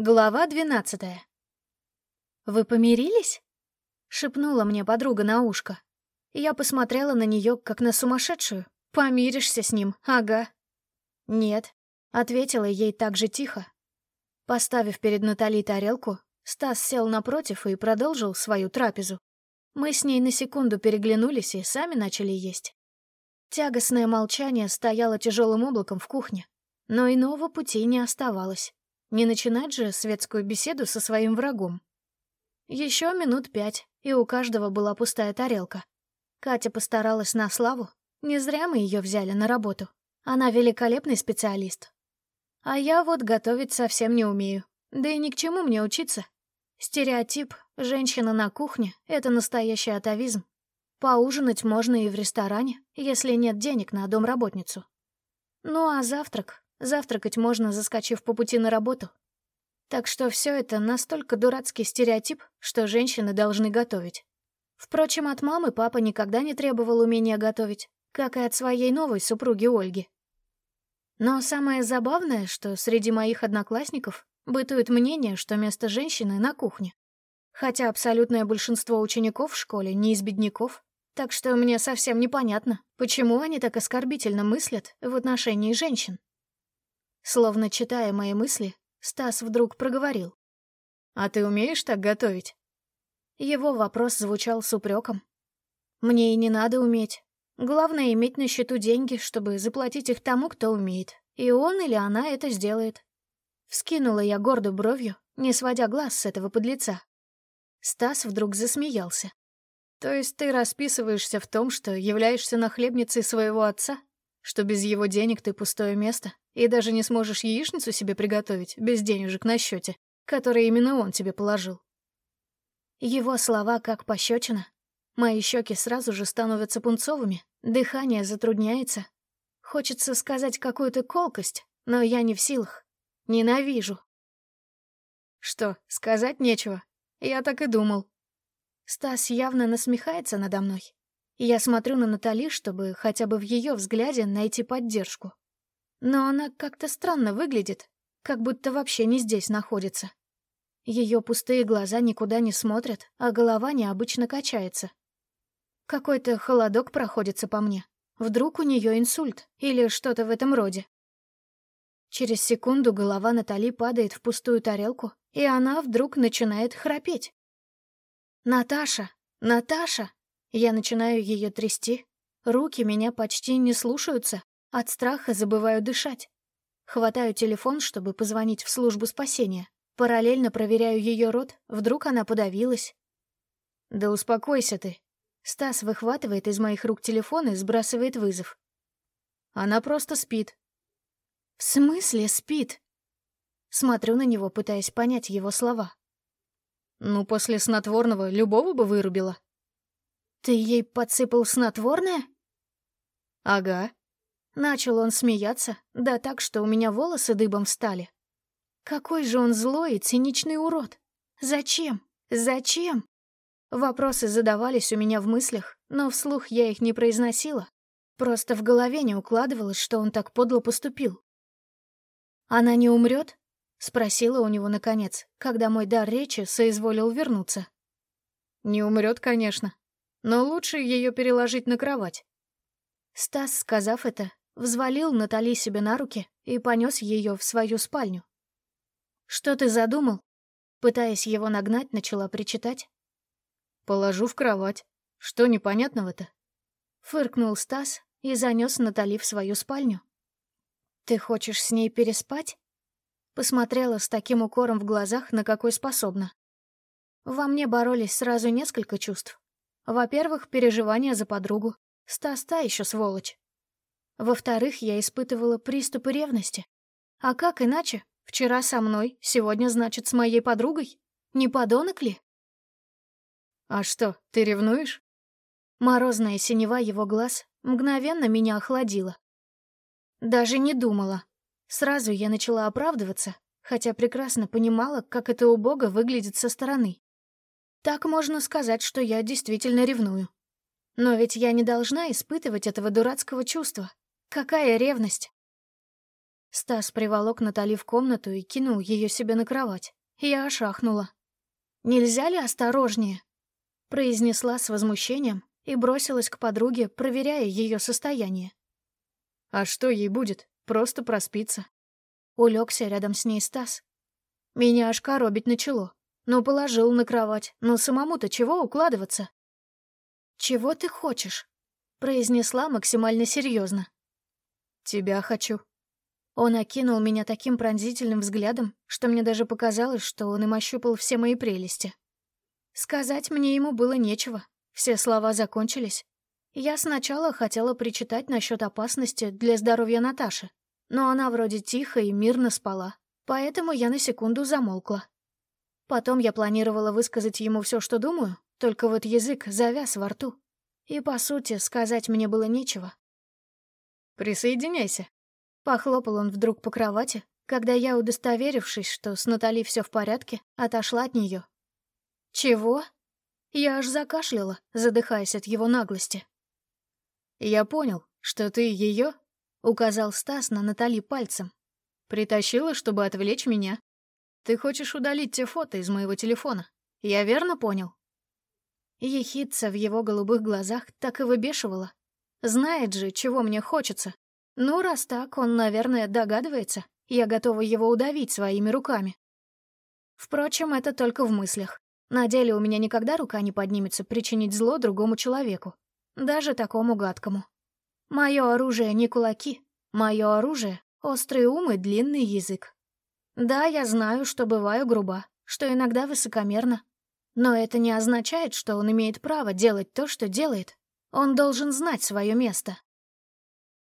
Глава двенадцатая. «Вы помирились?» — шепнула мне подруга на ушко. Я посмотрела на нее, как на сумасшедшую. «Помиришься с ним, ага». «Нет», — ответила ей так же тихо. Поставив перед Натали тарелку, Стас сел напротив и продолжил свою трапезу. Мы с ней на секунду переглянулись и сами начали есть. Тягостное молчание стояло тяжелым облаком в кухне, но иного пути не оставалось. Не начинать же светскую беседу со своим врагом. Еще минут пять, и у каждого была пустая тарелка. Катя постаралась на славу. Не зря мы ее взяли на работу. Она великолепный специалист. А я вот готовить совсем не умею. Да и ни к чему мне учиться. Стереотип «женщина на кухне» — это настоящий атовизм. Поужинать можно и в ресторане, если нет денег на домработницу. Ну а завтрак? Завтракать можно, заскочив по пути на работу. Так что все это настолько дурацкий стереотип, что женщины должны готовить. Впрочем, от мамы папа никогда не требовал умения готовить, как и от своей новой супруги Ольги. Но самое забавное, что среди моих одноклассников бытует мнение, что место женщины на кухне. Хотя абсолютное большинство учеников в школе не из бедняков, так что мне совсем непонятно, почему они так оскорбительно мыслят в отношении женщин. Словно читая мои мысли, Стас вдруг проговорил. «А ты умеешь так готовить?» Его вопрос звучал с упреком. «Мне и не надо уметь. Главное — иметь на счету деньги, чтобы заплатить их тому, кто умеет. И он или она это сделает». Вскинула я гордо бровью, не сводя глаз с этого подлеца. Стас вдруг засмеялся. «То есть ты расписываешься в том, что являешься нахлебницей своего отца? Что без его денег ты пустое место? и даже не сможешь яичницу себе приготовить без денежек на счете, которые именно он тебе положил. Его слова как пощечина. Мои щеки сразу же становятся пунцовыми, дыхание затрудняется. Хочется сказать какую-то колкость, но я не в силах. Ненавижу. Что, сказать нечего? Я так и думал. Стас явно насмехается надо мной. Я смотрю на Натали, чтобы хотя бы в ее взгляде найти поддержку. Но она как-то странно выглядит, как будто вообще не здесь находится. Ее пустые глаза никуда не смотрят, а голова необычно качается. Какой-то холодок проходится по мне. Вдруг у нее инсульт или что-то в этом роде. Через секунду голова Натали падает в пустую тарелку, и она вдруг начинает храпеть. «Наташа! Наташа!» Я начинаю ее трясти. Руки меня почти не слушаются, от страха забываю дышать. Хватаю телефон, чтобы позвонить в службу спасения. Параллельно проверяю ее рот, вдруг она подавилась. «Да успокойся ты». Стас выхватывает из моих рук телефон и сбрасывает вызов. Она просто спит. «В смысле спит?» Смотрю на него, пытаясь понять его слова. «Ну, после снотворного любого бы вырубила». «Ты ей подсыпал снотворное?» «Ага», Начал он смеяться, да так, что у меня волосы дыбом встали. Какой же он злой и циничный урод! Зачем? Зачем? Вопросы задавались у меня в мыслях, но вслух я их не произносила. Просто в голове не укладывалось, что он так подло поступил. «Она не умрет? спросила у него наконец, когда мой дар речи соизволил вернуться. «Не умрет, конечно, но лучше ее переложить на кровать». Стас, сказав это, взвалил Натали себе на руки и понес ее в свою спальню. «Что ты задумал?» Пытаясь его нагнать, начала причитать. «Положу в кровать. Что непонятного-то?» Фыркнул Стас и занес Натали в свою спальню. «Ты хочешь с ней переспать?» Посмотрела с таким укором в глазах, на какой способна. Во мне боролись сразу несколько чувств. Во-первых, переживания за подругу. Стас та еще сволочь. Во-вторых, я испытывала приступы ревности. А как иначе? Вчера со мной, сегодня, значит, с моей подругой? Не подонок ли? А что, ты ревнуешь? Морозная синева его глаз мгновенно меня охладила. Даже не думала. Сразу я начала оправдываться, хотя прекрасно понимала, как это убого выглядит со стороны. Так можно сказать, что я действительно ревную. Но ведь я не должна испытывать этого дурацкого чувства. Какая ревность? Стас приволок Натали в комнату и кинул ее себе на кровать. Я ошахнула. «Нельзя ли осторожнее?» произнесла с возмущением и бросилась к подруге, проверяя ее состояние. «А что ей будет? Просто проспится». Улегся рядом с ней Стас. Меня аж коробить начало. Ну, положил на кровать. Но самому-то чего укладываться? «Чего ты хочешь?» — произнесла максимально серьезно. «Тебя хочу». Он окинул меня таким пронзительным взглядом, что мне даже показалось, что он им ощупал все мои прелести. Сказать мне ему было нечего. Все слова закончились. Я сначала хотела причитать насчет опасности для здоровья Наташи, но она вроде тихо и мирно спала, поэтому я на секунду замолкла. Потом я планировала высказать ему все, что думаю, только вот язык завяз во рту. И, по сути, сказать мне было нечего. «Присоединяйся», — похлопал он вдруг по кровати, когда я, удостоверившись, что с Натали все в порядке, отошла от нее «Чего?» Я аж закашляла, задыхаясь от его наглости. «Я понял, что ты ее, указал Стас на Натали пальцем. «Притащила, чтобы отвлечь меня. Ты хочешь удалить те фото из моего телефона. Я верно понял?» Ехидца в его голубых глазах так и выбешивала. Знает же, чего мне хочется. Ну, раз так, он, наверное, догадывается. Я готова его удавить своими руками. Впрочем, это только в мыслях. На деле у меня никогда рука не поднимется причинить зло другому человеку, даже такому гадкому. Мое оружие не кулаки, мое оружие — острый ум и длинный язык. Да, я знаю, что бываю груба, что иногда высокомерно, но это не означает, что он имеет право делать то, что делает. Он должен знать свое место.